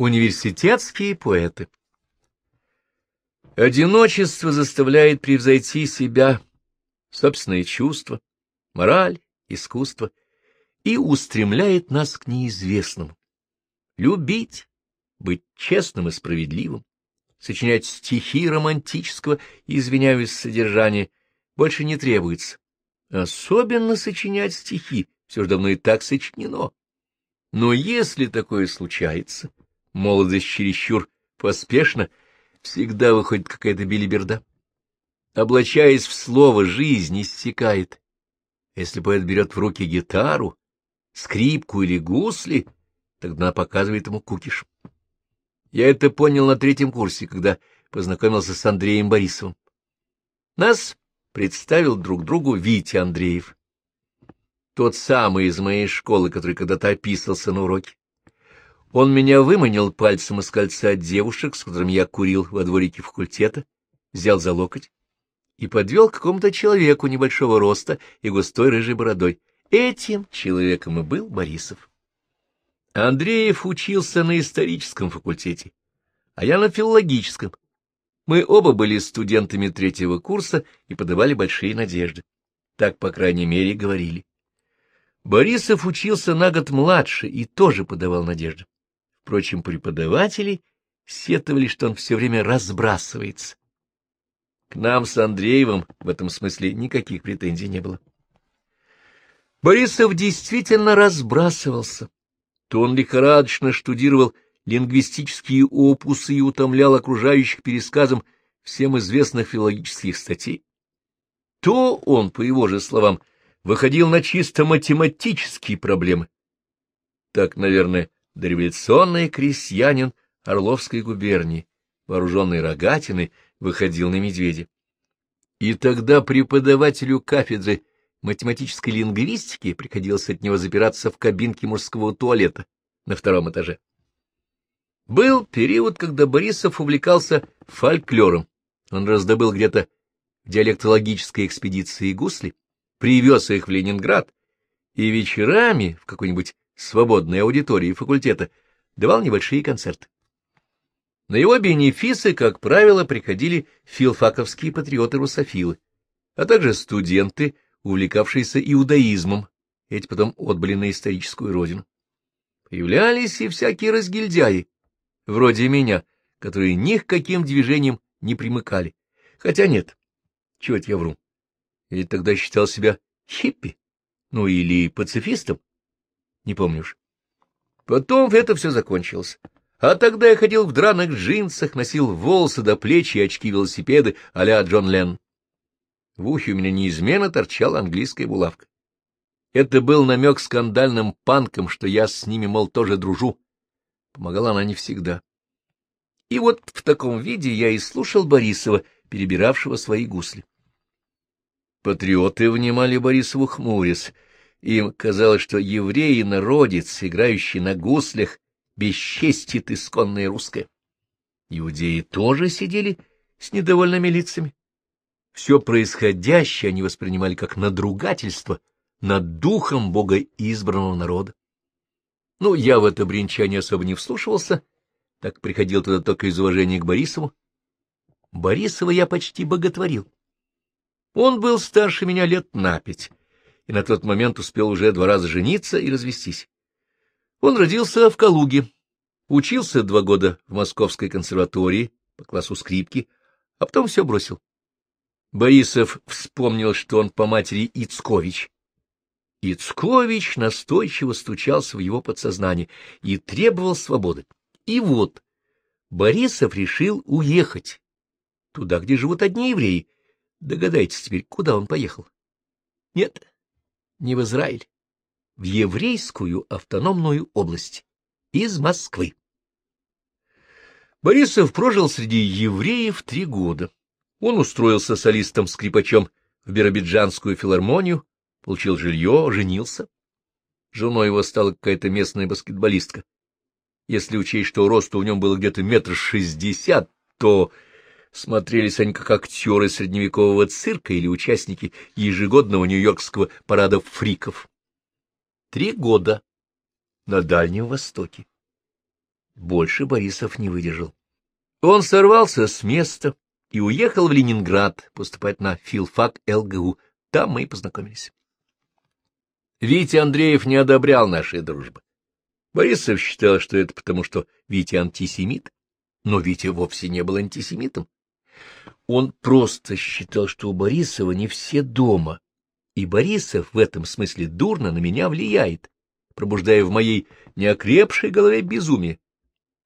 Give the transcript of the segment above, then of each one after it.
Университетские поэты Одиночество заставляет превзойти себя, собственные чувства, мораль, искусство и устремляет нас к неизвестному. Любить, быть честным и справедливым, сочинять стихи романтического извиняюсь содержания больше не требуется. Особенно сочинять стихи, все же давно и так сочинено. Но если такое случается, молодость чересчур поспешно, всегда выходит какая-то билиберда. Облачаясь в слово, жизнь иссякает. Если поэт берет в руки гитару, скрипку или гусли, тогда она показывает ему кукиш. Я это понял на третьем курсе, когда познакомился с Андреем Борисовым. Нас представил друг другу Витя Андреев, тот самый из моей школы, который когда-то описывался на уроке. Он меня выманил пальцем из кольца от девушек, с которыми я курил во дворике факультета, взял за локоть и подвел к какому-то человеку небольшого роста и густой рыжей бородой. Этим человеком и был Борисов. Андреев учился на историческом факультете, а я на филологическом. Мы оба были студентами третьего курса и подавали большие надежды. Так, по крайней мере, говорили. Борисов учился на год младше и тоже подавал надежды. Впрочем, преподаватели сетовали, что он все время разбрасывается. К нам с Андреевым в этом смысле никаких претензий не было. Борисов действительно разбрасывался. То он лихорадочно штудировал лингвистические опусы и утомлял окружающих пересказом всем известных филологических статей, то он, по его же словам, выходил на чисто математические проблемы. Так, наверное, дореволюционный крестьянин Орловской губернии, вооруженный рогатиной, выходил на медведя. И тогда преподавателю кафедры математической лингвистики приходилось от него запираться в кабинке мужского туалета на втором этаже. Был период, когда Борисов увлекался фольклором. Он раздобыл где-то в диалектологической экспедиции гусли, привез их в Ленинград и вечерами в какой-нибудь свободной аудитории факультета давал небольшие концерты. На его бенефисы, как правило, приходили филфаковские патриоты-русофилы, а также студенты, увлекавшиеся иудаизмом, эти потом отбыли на историческую родину. Появлялись и всякие разгильдяи, вроде меня, которые ни к каким движениям не примыкали. Хотя нет, чего это я вру. Или тогда считал себя хиппи, ну или пацифистом, не помню уж. Потом это все закончилось. А тогда я ходил в драных джинсах, носил волосы до плеч и очки-велосипеды а-ля Джон Ленн. В ухе у меня неизменно торчала английская булавка. Это был намек скандальным панкам, что я с ними, мол, тоже дружу. Помогала она не всегда. И вот в таком виде я и слушал Борисова, перебиравшего свои гусли. Патриоты внимали Борисову хмурясь. Им казалось, что евреи народец, играющий на гуслях, бесчестит исконное русское. Иудеи тоже сидели с недовольными лицами. Все происходящее они воспринимали как надругательство над духом Бога избранного народа. Ну, я в это бренчание особо не вслушивался, так приходил туда только из уважения к Борисову. Борисова я почти боготворил. Он был старше меня лет на пять, и на тот момент успел уже два раза жениться и развестись. Он родился в Калуге, учился два года в Московской консерватории по классу скрипки, а потом все бросил. Борисов вспомнил, что он по матери Ицкович. Ицкович настойчиво стучался в его подсознание и требовал свободы. И вот Борисов решил уехать туда, где живут одни евреи, Догадайтесь теперь, куда он поехал? Нет, не в Израиль, в еврейскую автономную область, из Москвы. Борисов прожил среди евреев три года. Он устроился солистом-скрипачом в Биробиджанскую филармонию, получил жилье, женился. Женой его стала какая-то местная баскетболистка. Если учесть, что росту в нем было где-то метр шестьдесят, то смотрелись они как актеры средневекового цирка или участники ежегодного нью-йоркского парада фриков. Три года на Дальнем Востоке. Больше Борисов не выдержал. Он сорвался с места и уехал в Ленинград поступать на филфак ЛГУ. Там мы и познакомились. Витя Андреев не одобрял нашей дружбы. Борисов считал, что это потому, что Витя антисемит, но Витя вовсе не был антисемитом. Он просто считал, что у Борисова не все дома, и Борисов в этом смысле дурно на меня влияет, пробуждая в моей неокрепшей голове безумие.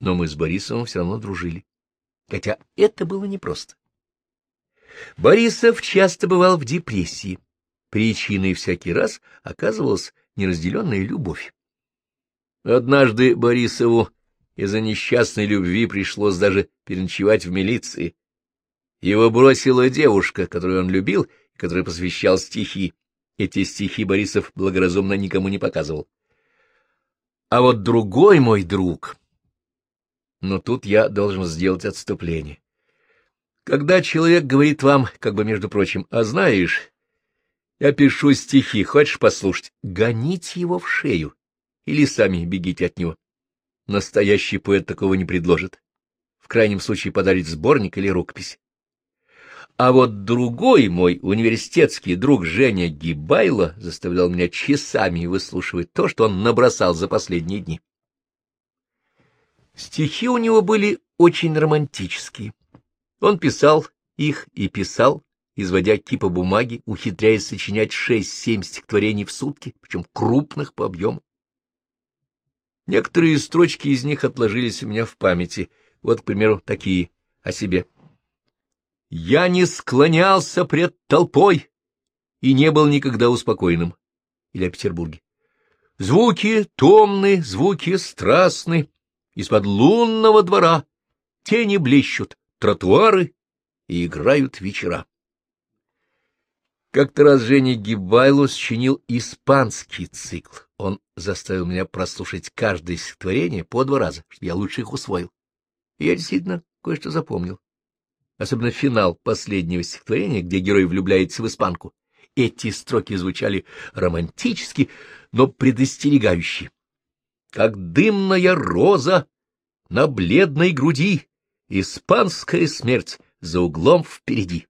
Но мы с Борисовым все равно дружили, хотя это было непросто. Борисов часто бывал в депрессии. Причиной всякий раз оказывалась неразделенная любовь. Однажды Борисову из-за несчастной любви пришлось даже переночевать в милиции. Его бросила девушка, которую он любил и посвящал стихи. Эти стихи Борисов благоразумно никому не показывал. А вот другой мой друг... Но тут я должен сделать отступление. Когда человек говорит вам, как бы между прочим, а знаешь, я пишу стихи, хочешь послушать, гоните его в шею или сами бегите от него. Настоящий поэт такого не предложит. В крайнем случае подарит сборник или рукопись. А вот другой мой университетский друг Женя Гибайло заставлял меня часами выслушивать то, что он набросал за последние дни. Стихи у него были очень романтические. Он писал их и писал, изводя кипа бумаги, ухитряясь сочинять шесть-семь стихотворений в сутки, причем крупных по объему. Некоторые строчки из них отложились у меня в памяти. Вот, к примеру, такие о себе. «Я не склонялся пред толпой и не был никогда успокоенным». Или о Петербурге. «Звуки томны, звуки страстны, из-под лунного двора тени блещут, тротуары и играют вечера». Как-то раз Женя Гибайло сочинил испанский цикл. Он заставил меня прослушать каждое стихотворение по два раза, чтобы я лучше их усвоил. И я действительно кое-что запомнил. Особенно финал последнего стихотворения, где герой влюбляется в испанку. Эти строки звучали романтически, но предостерегающие. Как дымная роза на бледной груди, испанская смерть за углом впереди.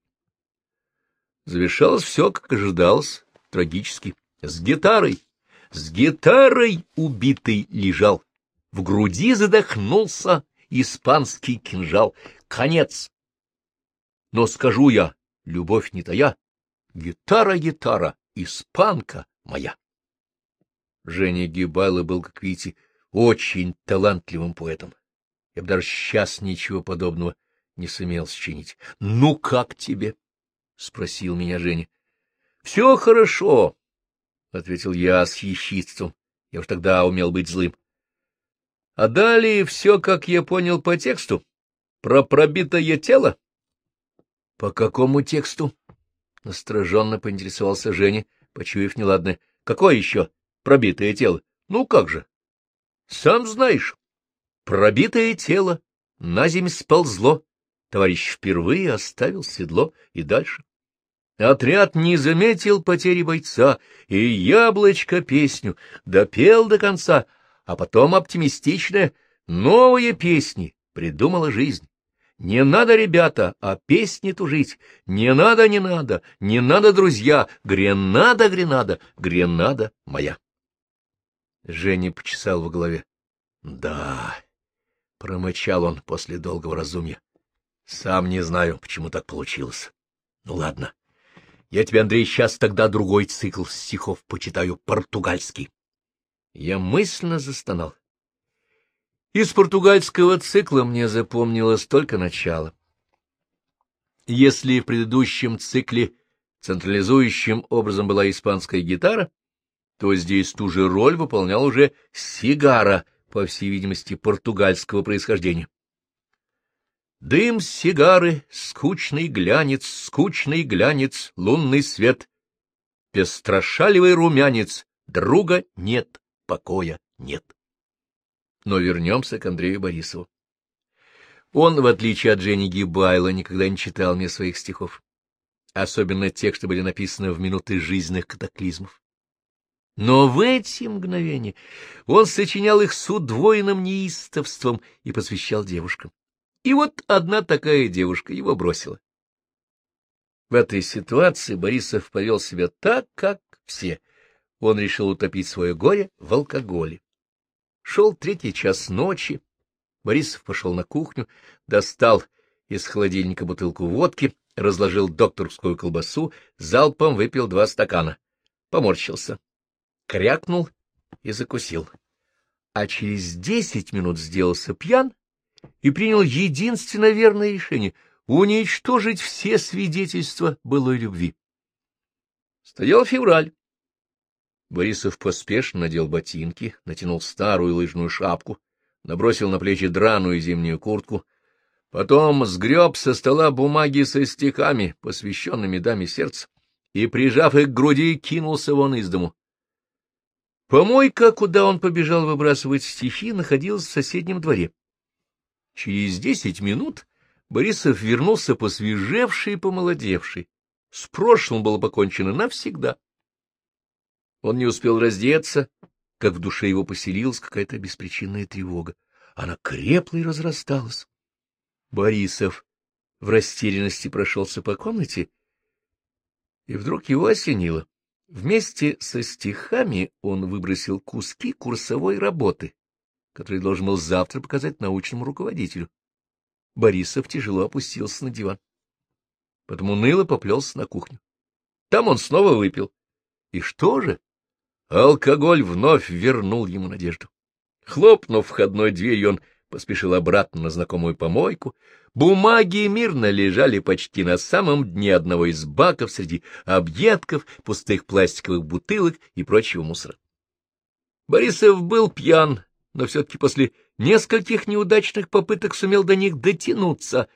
Завершалось все, как ожидалось, трагически. С гитарой, с гитарой убитый лежал. В груди задохнулся испанский кинжал. Конец. Но скажу я, любовь не тая, гитара, гитара, испанка моя. Женя Гибайло был, как видите, очень талантливым поэтом. Я бы даже сейчас ничего подобного не сумел сочинить. Ну, как тебе? — спросил меня Женя. — Все хорошо, — ответил я с ехидством. Я уж тогда умел быть злым. А далее все, как я понял по тексту, про пробитое тело. — По какому тексту? — настороженно поинтересовался Женя, почуяв неладное. — Какое еще пробитое тело? Ну как же? — Сам знаешь. Пробитое тело на земь сползло. Товарищ впервые оставил седло и дальше. Отряд не заметил потери бойца, и яблочко песню допел до конца, а потом оптимистичная новые песни придумала жизнь. Не надо, ребята, а песни тужить. Не надо, не надо, не надо, друзья. Гренада, гренада, гренада моя. Женя почесал в голове. Да, промычал он после долгого разумья. Сам не знаю, почему так получилось. Ну ладно. Я тебе, Андрей, сейчас тогда другой цикл стихов почитаю, португальский. Я мысленно застонал. Из португальского цикла мне запомнилось только начало. Если в предыдущем цикле централизующим образом была испанская гитара, то здесь ту же роль выполнял уже сигара, по всей видимости, португальского происхождения. Дым сигары, скучный глянец, скучный глянец, лунный свет. Пестрошаливый румянец, друга нет, покоя нет. Но вернемся к Андрею Борисову. Он, в отличие от Жени Гибайла, никогда не читал мне своих стихов, особенно тех, что были написаны в минуты жизненных катаклизмов. Но в эти мгновения он сочинял их с удвоенным неистовством и посвящал девушкам. И вот одна такая девушка его бросила. В этой ситуации Борисов повел себя так, как все. Он решил утопить свое горе в алкоголе. Шел третий час ночи. Борисов пошел на кухню, достал из холодильника бутылку водки, разложил докторскую колбасу, залпом выпил два стакана. Поморщился, крякнул и закусил. А через десять минут сделался пьян и принял единственно верное решение — уничтожить все свидетельства былой любви. Стоял февраль. Борисов поспешно надел ботинки, натянул старую лыжную шапку, набросил на плечи драную зимнюю куртку, потом сгреб со стола бумаги со стихами, посвященными даме сердца, и, прижав их к груди, кинулся вон из дому. Помойка, куда он побежал выбрасывать стихи, находилась в соседнем дворе. Через десять минут Борисов вернулся посвежевший и помолодевший. С прошлым было покончено навсегда. Он не успел раздеться, как в душе его поселилась какая-то беспричинная тревога. Она крепла и разрасталась. Борисов в растерянности прошелся по комнате, и вдруг его осенило. Вместе со стихами он выбросил куски курсовой работы, которые должен был завтра показать научному руководителю. Борисов тяжело опустился на диван. Потом уныло поплелся на кухню. Там он снова выпил. И что же? Алкоголь вновь вернул ему надежду. Хлопнув входной дверью, он поспешил обратно на знакомую помойку, Бумаги мирно лежали почти на самом дне одного из баков среди объедков, пустых пластиковых бутылок и прочего мусора. Борисов был пьян, но все-таки после нескольких неудачных попыток сумел до них дотянуться.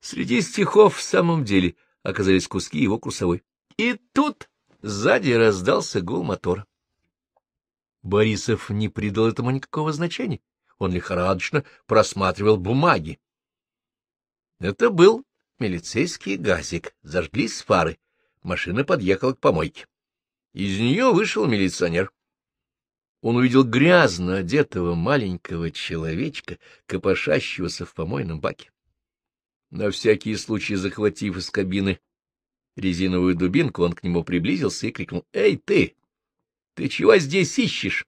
Среди стихов в самом деле оказались куски его курсовой. И тут сзади раздался гул мотора. Борисов не придал этому никакого значения. Он лихорадочно просматривал бумаги. Это был милицейский газик. Зажглись фары. Машина подъехала к помойке. Из нее вышел милиционер. Он увидел грязно одетого маленького человечка, копошащегося в помойном баке. На всякий случай, захватив из кабины резиновую дубинку, он к нему приблизился и крикнул «Эй, ты! Ты чего здесь ищешь?»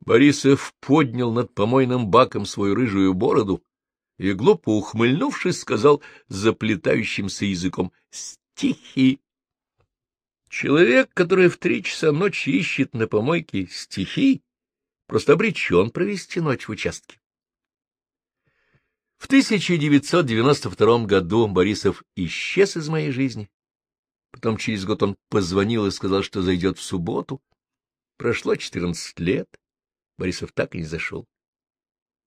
Борисов поднял над помойным баком свою рыжую бороду и, глупо ухмыльнувшись, сказал заплетающимся языком «Стихи». Человек, который в три часа ночи ищет на помойке стихи, просто обречен провести ночь в участке. В 1992 году Борисов исчез из моей жизни. Потом через год он позвонил и сказал, что зайдет в субботу. Прошло 14 лет. Борисов так и не зашел.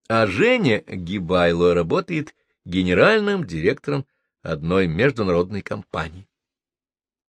А Женя Гибайло работает генеральным директором одной международной компании.